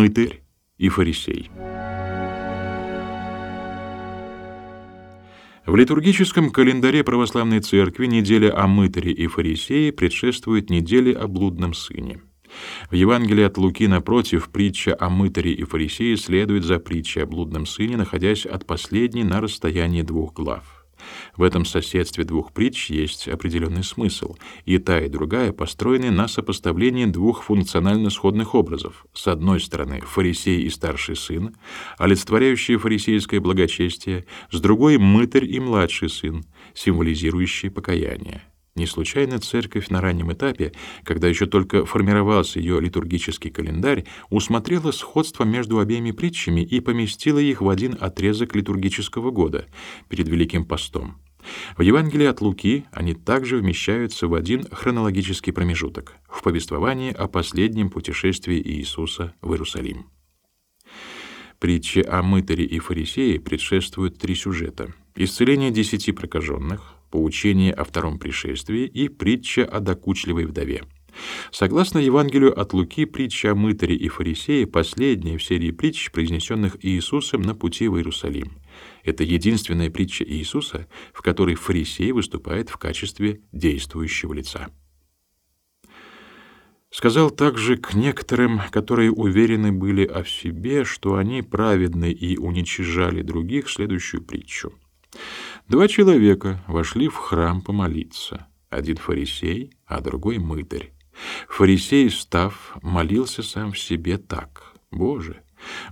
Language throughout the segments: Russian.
мытарь и фарисей. В литургическом календаре православной церкви неделя о мытаре и фарисее предшествует неделе о блудном сыне. В Евангелии от Луки, напротив, притча о мытаре и фарисее следует за притчей о блудном сыне, находясь от последней на расстоянии двух глав. В этом соседстве двух притч есть определенный смысл, и та, и другая построены на сопоставлении двух функционально сходных образов. С одной стороны, фарисей и старший сын, олицетворяющие фарисейское благочестие, с другой — мытарь и младший сын, символизирующие покаяние. Не случайно церковь на раннем этапе, когда еще только формировался ее литургический календарь, усмотрела сходство между обеими притчами и поместила их в один отрезок литургического года перед Великим постом. В Евангелии от Луки они также вмещаются в один хронологический промежуток в повествовании о последнем путешествии Иисуса в Иерусалим. Притче о мытаре и фарисее предшествуют три сюжета: исцеление десяти прокаженных, поучение о втором пришествии и притча о докучливой вдове. Согласно Евангелию от Луки, притча о мытаре и фарисее последняя в серии притч, произнесенных Иисусом на пути в Иерусалим. Это единственная притча Иисуса, в которой фарисей выступает в качестве действующего лица. Сказал также к некоторым, которые уверены были о себе, что они праведны и уничижали других, следующую притчу. Два человека вошли в храм помолиться. Один фарисей, а другой мытарь. Фарисей, став, молился сам в себе так: Боже,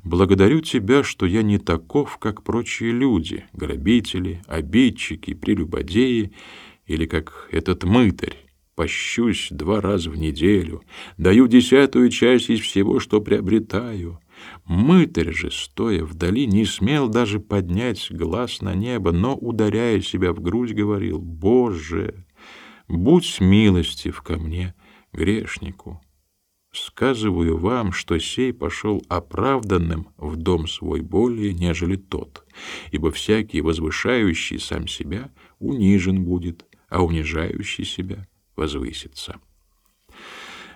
благодарю тебя, что я не таков, как прочие люди, грабители, обидчики, прелюбодеи, или как этот мытарь. Пощусь два раза в неделю, даю десятую часть из всего, что приобретаю. Мытарь же, стоя вдали, не смел даже поднять глаз на небо, но, ударяя себя в грудь, говорил, «Боже, будь милостив ко мне, грешнику». Сказываю вам, что сей пошел оправданным в дом свой более, нежели тот, ибо всякий возвышающий сам себя унижен будет, а унижающий себя возвысится.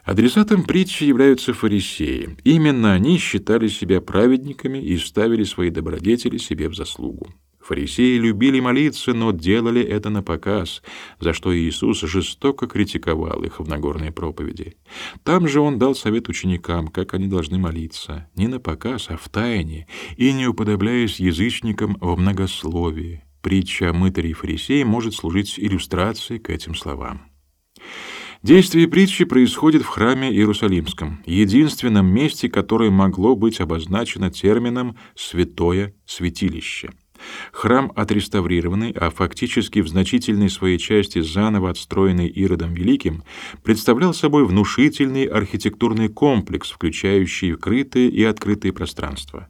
Адресатом притчи являются фарисеи. Именно они считали себя праведниками и ставили свои добродетели себе в заслугу. Фарисеи любили молиться, но делали это на показ, за что Иисус жестоко критиковал их в Нагорной проповеди. Там же он дал совет ученикам, как они должны молиться, не на показ, а в тайне, и не уподобляясь язычникам в многословии. Притча о мытаре и фарисее может служить иллюстрацией к этим словам. Действие притчи происходит в храме Иерусалимском, единственном месте, которое могло быть обозначено термином «святое святилище». Храм отреставрированный, а фактически в значительной своей части заново отстроенный Иродом Великим, представлял собой внушительный архитектурный комплекс, включающий крытые и открытые пространства.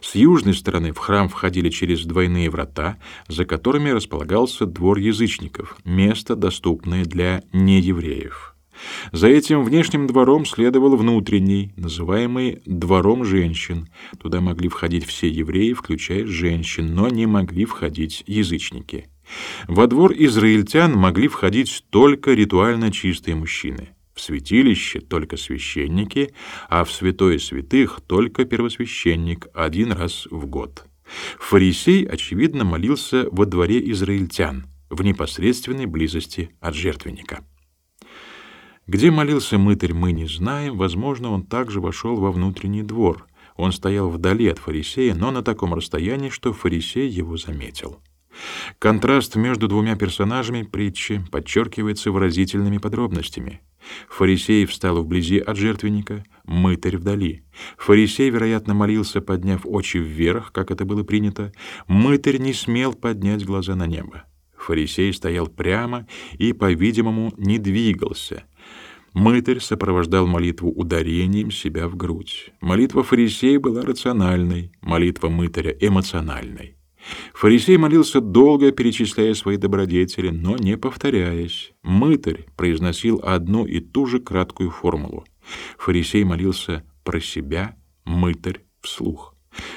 С южной стороны в храм входили через двойные врата, за которыми располагался двор язычников, место, доступное для неевреев. За этим внешним двором следовал внутренний, называемый двором женщин. Туда могли входить все евреи, включая женщин, но не могли входить язычники. Во двор израильтян могли входить только ритуально чистые мужчины. В святилище только священники, а в святое святых только первосвященник один раз в год. Фарисей, очевидно, молился во дворе израильтян, в непосредственной близости от жертвенника. Где молился мытарь, мы не знаем, возможно, он также вошел во внутренний двор. Он стоял вдали от фарисея, но на таком расстоянии, что фарисей его заметил. Контраст между двумя персонажами притчи подчеркивается выразительными подробностями. Фарисей встал вблизи от жертвенника, мытарь вдали. Фарисей, вероятно, молился, подняв очи вверх, как это было принято. Мытарь не смел поднять глаза на небо. Фарисей стоял прямо и, по-видимому, не двигался. Мытарь сопровождал молитву ударением себя в грудь. Молитва фарисея была рациональной, молитва мытаря — эмоциональной. Фарисей молился долго, перечисляя свои добродетели, но не повторяясь. Мытарь произносил одну и ту же краткую формулу. Фарисей молился про себя, мытарь — вслух.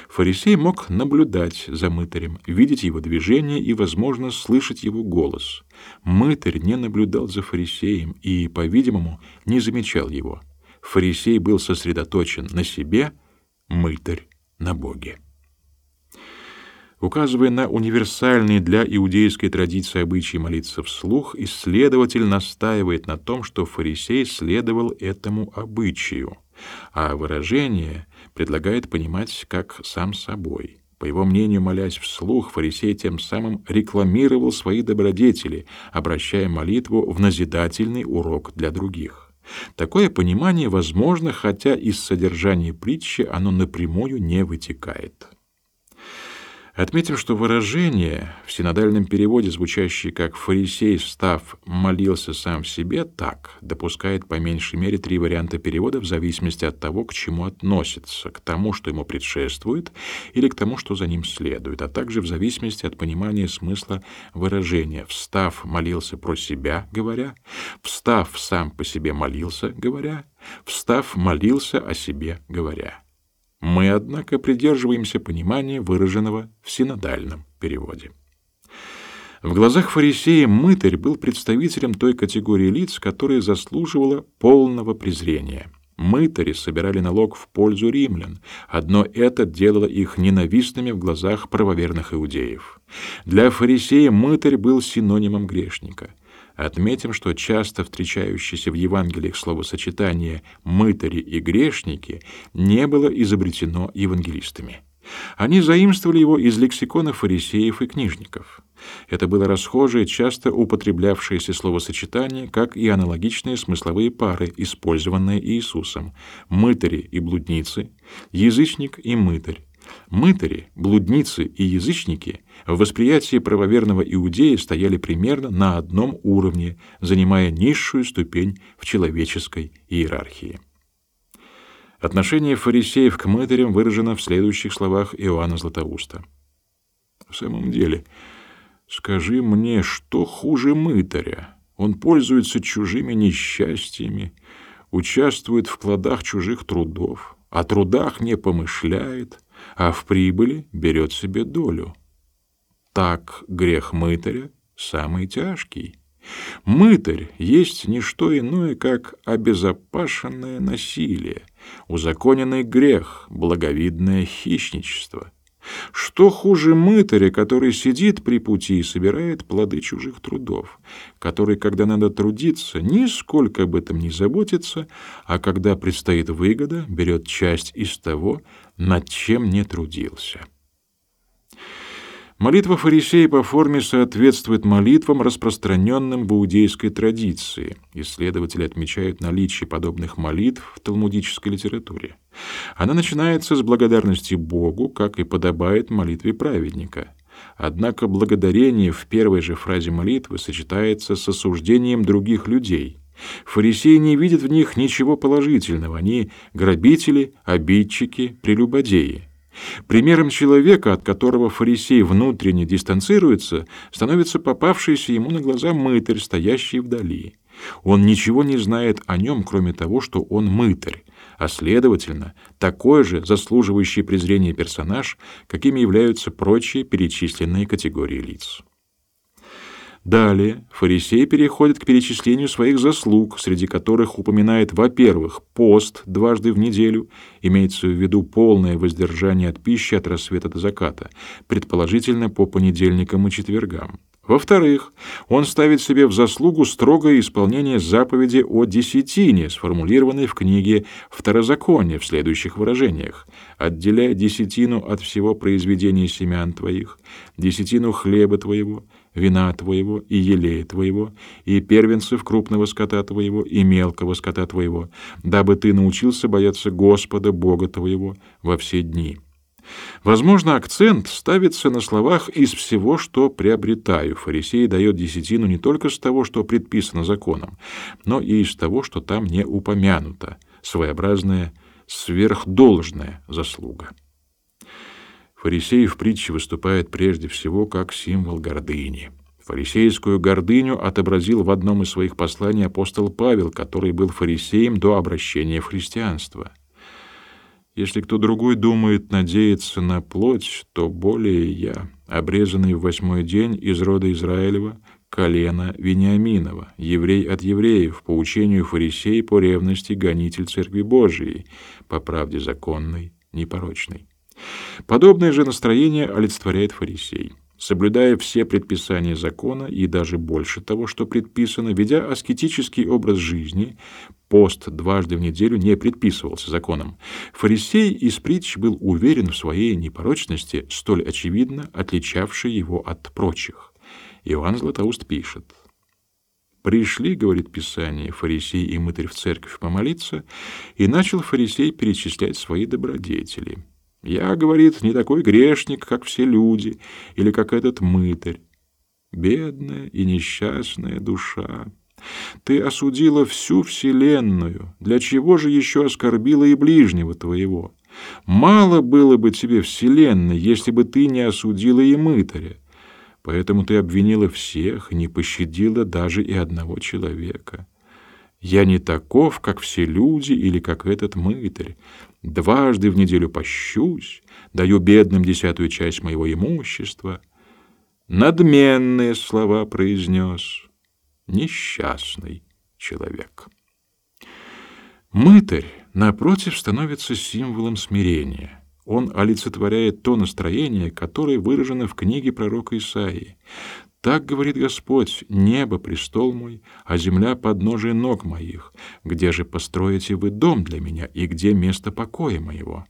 Фарисей мог наблюдать за мытарем, видеть его движения и, возможно, слышать его голос. Мытарь не наблюдал за фарисеем и, по-видимому, не замечал его. Фарисей был сосредоточен на себе, мытарь на Боге. Указывая на универсальный для иудейской традиции обычай молиться вслух, исследователь настаивает на том, что фарисей следовал этому обычаю, а выражение предлагает понимать как сам собой. По его мнению, молясь вслух, фарисей тем самым рекламировал свои добродетели, обращая молитву в назидательный урок для других. Такое понимание возможно, хотя из содержания притчи оно напрямую не вытекает. Отметим, что выражение в синодальном переводе, звучащее как «фарисей, встав, молился сам в себе», так допускает по меньшей мере три варианта перевода в зависимости от того, к чему относится, к тому, что ему предшествует, или к тому, что за ним следует, а также в зависимости от понимания смысла выражения «встав, молился про себя», говоря, «встав, сам по себе молился», говоря, «встав, молился о себе», говоря. Мы, однако, придерживаемся понимания, выраженного в синодальном переводе. В глазах фарисея мытарь был представителем той категории лиц, которая заслуживала полного презрения. Мытари собирали налог в пользу римлян. Одно это делало их ненавистными в глазах правоверных иудеев. Для фарисея мытарь был синонимом грешника. Отметим, что часто встречающееся в Евангелиях словосочетание «мытари» и «грешники» не было изобретено евангелистами. Они заимствовали его из лексикона фарисеев и книжников. Это было расхожее, часто употреблявшееся словосочетание, как и аналогичные смысловые пары, использованные Иисусом: мытари и блудницы, язычник и мытарь, Мытари, блудницы и язычники в восприятии правоверного иудея стояли примерно на одном уровне, занимая низшую ступень в человеческой иерархии. Отношение фарисеев к мытарям выражено в следующих словах Иоанна Златоуста. «В самом деле, скажи мне, что хуже мытаря? Он пользуется чужими несчастьями, участвует в плодах чужих трудов, о трудах не помышляет» а в прибыли берет себе долю. Так грех мытаря самый тяжкий. Мытарь есть не что иное, как обезопашенное насилие, узаконенный грех, благовидное хищничество. Что хуже мытаря, который сидит при пути и собирает плоды чужих трудов, который, когда надо трудиться, нисколько об этом не заботится, а когда предстоит выгода, берет часть из того, над чем не трудился. Молитва фарисея по форме соответствует молитвам, распространенным в иудейской традиции. Исследователи отмечают наличие подобных молитв в талмудической литературе. Она начинается с благодарности Богу, как и подобает молитве праведника. Однако благодарение в первой же фразе молитвы сочетается с осуждением других людей. Фарисеи не видят в них ничего положительного, они грабители, обидчики, прелюбодеи. Примером человека, от которого фарисей внутренне дистанцируется, становится попавшийся ему на глаза мытарь, стоящий вдали. Он ничего не знает о нем, кроме того, что он мытарь, а следовательно, такой же заслуживающий презрения персонаж, какими являются прочие перечисленные категории лиц. Далее фарисей переходит к перечислению своих заслуг, среди которых упоминает, во-первых, пост дважды в неделю, имеется в виду полное воздержание от пищи от рассвета до заката, предположительно по понедельникам и четвергам. Во-вторых, он ставит себе в заслугу строгое исполнение заповеди о десятине, сформулированной в книге Второзакония в следующих выражениях: отделяй десятину от всего произведения семян твоих, десятину хлеба твоего, вина твоего и елея твоего, и первенцев крупного скота твоего и мелкого скота твоего, дабы ты научился бояться Господа Бога твоего во все дни. Возможно, акцент ставится на словах «из всего, что приобретаю». Фарисей дает десятину не только с того, что предписано законом, но и из того, что там не упомянуто, своеобразная сверхдолжная заслуга. Фарисей в притче выступает прежде всего как символ гордыни. Фарисейскую гордыню отобразил в одном из своих посланий апостол Павел, который был фарисеем до обращения в христианство. Если кто другой думает надеяться на плоть, то более я, обрезанный в восьмой день из рода Израилева, колена Вениаминова, еврей от евреев, по учению фарисей по ревности гонитель церкви Божией, по правде законной непорочный. Подобное же настроение олицетворяет фарисей соблюдая все предписания закона и даже больше того, что предписано, ведя аскетический образ жизни, пост дважды в неделю не предписывался законом. Фарисей из притч был уверен в своей непорочности, столь очевидно отличавшей его от прочих. Иоанн Златоуст пишет: Пришли, говорит Писание, фарисей и мытарь в церковь помолиться, и начал фарисей перечислять свои добродетели. Я, говорит, не такой грешник, как все люди, или как этот мытарь. Бедная и несчастная душа, ты осудила всю вселенную, для чего же еще оскорбила и ближнего твоего? Мало было бы тебе вселенной, если бы ты не осудила и мытаря. Поэтому ты обвинила всех, не пощадила даже и одного человека. Я не таков, как все люди или как этот мытарь. Дважды в неделю пощусь, даю бедным десятую часть моего имущества. Надменные слова произнес несчастный человек. Мытарь, напротив, становится символом смирения. Он олицетворяет то настроение, которое выражено в книге пророка Исаии. Так говорит Господь: небо престол мой, а земля подножие ног моих. Где же построите вы дом для меня и где место покоя моего?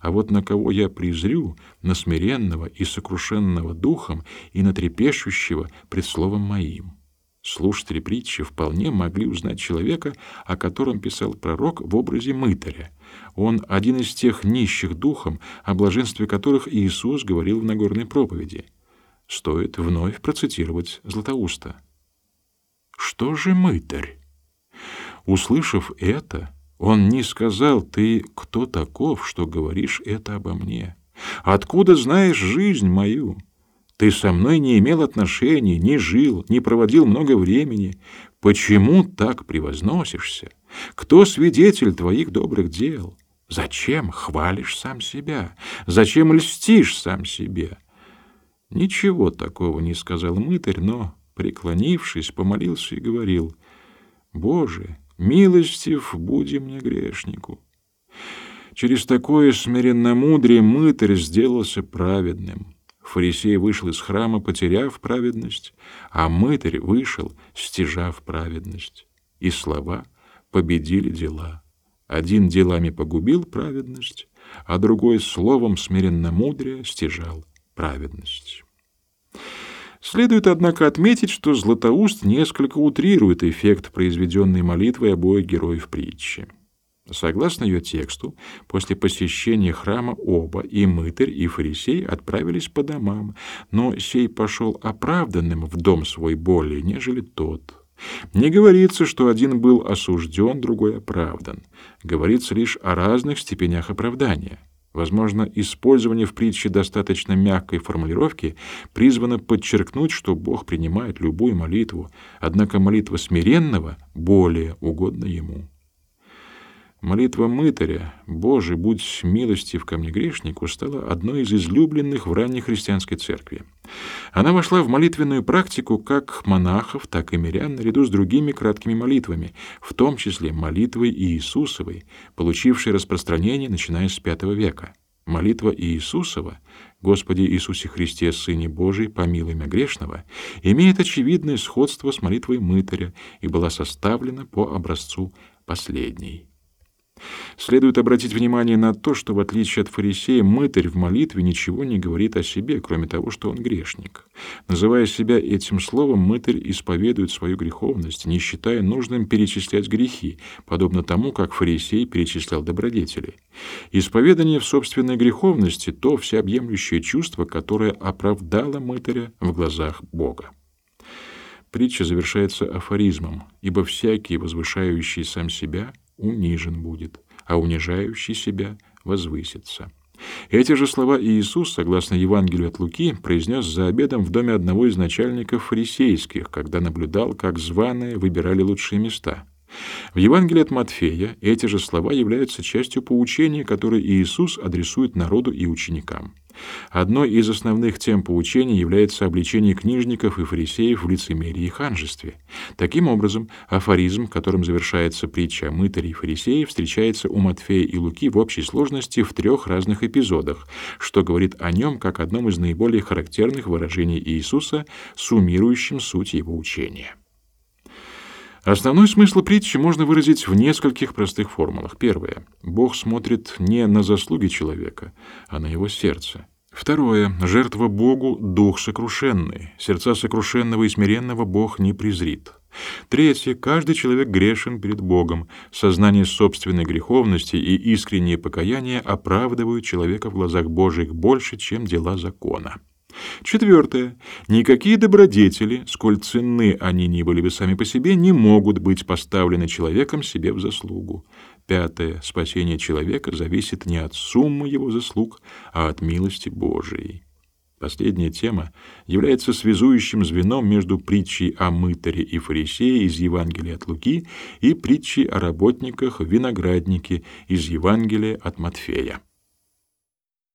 А вот на кого я презрю, на смиренного и сокрушенного духом и на трепещущего пред словом моим. Слушатели притчи вполне могли узнать человека, о котором писал пророк в образе мытаря. Он один из тех нищих духом, о блаженстве которых Иисус говорил в Нагорной проповеди стоит вновь процитировать Златоуста. Что же мытарь? Услышав это, он не сказал: "Ты кто таков, что говоришь это обо мне? Откуда знаешь жизнь мою? Ты со мной не имел отношений, не жил, не проводил много времени. Почему так превозносишься? Кто свидетель твоих добрых дел? Зачем хвалишь сам себя? Зачем льстишь сам себе?" Ничего такого не сказал мытарь, но, преклонившись, помолился и говорил, «Боже, милостив буди мне грешнику». Через такое смиренномудрие мытарь сделался праведным. Фарисей вышел из храма, потеряв праведность, а мытарь вышел, стяжав праведность. И слова победили дела. Один делами погубил праведность, а другой словом смиренномудрия стяжал праведность. Следует, однако, отметить, что Златоуст несколько утрирует эффект произведенной молитвы обоих героев притчи. Согласно ее тексту, после посещения храма оба, и мытарь, и фарисей, отправились по домам, но сей пошел оправданным в дом свой более, нежели тот. Не говорится, что один был осужден, другой оправдан. Говорится лишь о разных степенях оправдания. Возможно, использование в притче достаточно мягкой формулировки призвано подчеркнуть, что Бог принимает любую молитву, однако молитва смиренного более угодна ему. Молитва мытаря «Боже, будь милостив ко мне грешнику» стала одной из излюбленных в ранней христианской церкви. Она вошла в молитвенную практику как монахов, так и мирян наряду с другими краткими молитвами, в том числе молитвой Иисусовой, получившей распространение начиная с V века. Молитва Иисусова «Господи Иисусе Христе, Сыне Божий, помилуй меня грешного» имеет очевидное сходство с молитвой мытаря и была составлена по образцу последней. Следует обратить внимание на то, что в отличие от фарисея, мытарь в молитве ничего не говорит о себе, кроме того, что он грешник. Называя себя этим словом, мытарь исповедует свою греховность, не считая нужным перечислять грехи, подобно тому, как фарисей перечислял добродетели. Исповедание в собственной греховности то всеобъемлющее чувство, которое оправдало мытаря в глазах Бога. Притча завершается афоризмом, ибо всякий, возвышающий сам себя, унижен будет, а унижающий себя возвысится. Эти же слова Иисус, согласно Евангелию от Луки, произнес за обедом в доме одного из начальников фарисейских, когда наблюдал, как званые выбирали лучшие места. В Евангелии от Матфея эти же слова являются частью поучения, которое Иисус адресует народу и ученикам. Одной из основных тем поучения является обличение книжников и фарисеев в лицемерии и ханжестве. Таким образом, афоризм, которым завершается притча о мытаре и фарисее, встречается у Матфея и Луки в общей сложности в трех разных эпизодах, что говорит о нем как одном из наиболее характерных выражений Иисуса, суммирующим суть его учения. Основной смысл притчи можно выразить в нескольких простых формулах. Первое. Бог смотрит не на заслуги человека, а на его сердце. Второе. Жертва Богу — дух сокрушенный. Сердца сокрушенного и смиренного Бог не презрит. Третье. Каждый человек грешен перед Богом. Сознание собственной греховности и искреннее покаяние оправдывают человека в глазах Божьих больше, чем дела закона. Четвертое. Никакие добродетели, сколь ценны они ни были бы сами по себе, не могут быть поставлены человеком себе в заслугу. Пятое. Спасение человека зависит не от суммы его заслуг, а от милости Божией. Последняя тема является связующим звеном между притчей о мытаре и фарисее из Евангелия от Луки и притчей о работниках в винограднике из Евангелия от Матфея.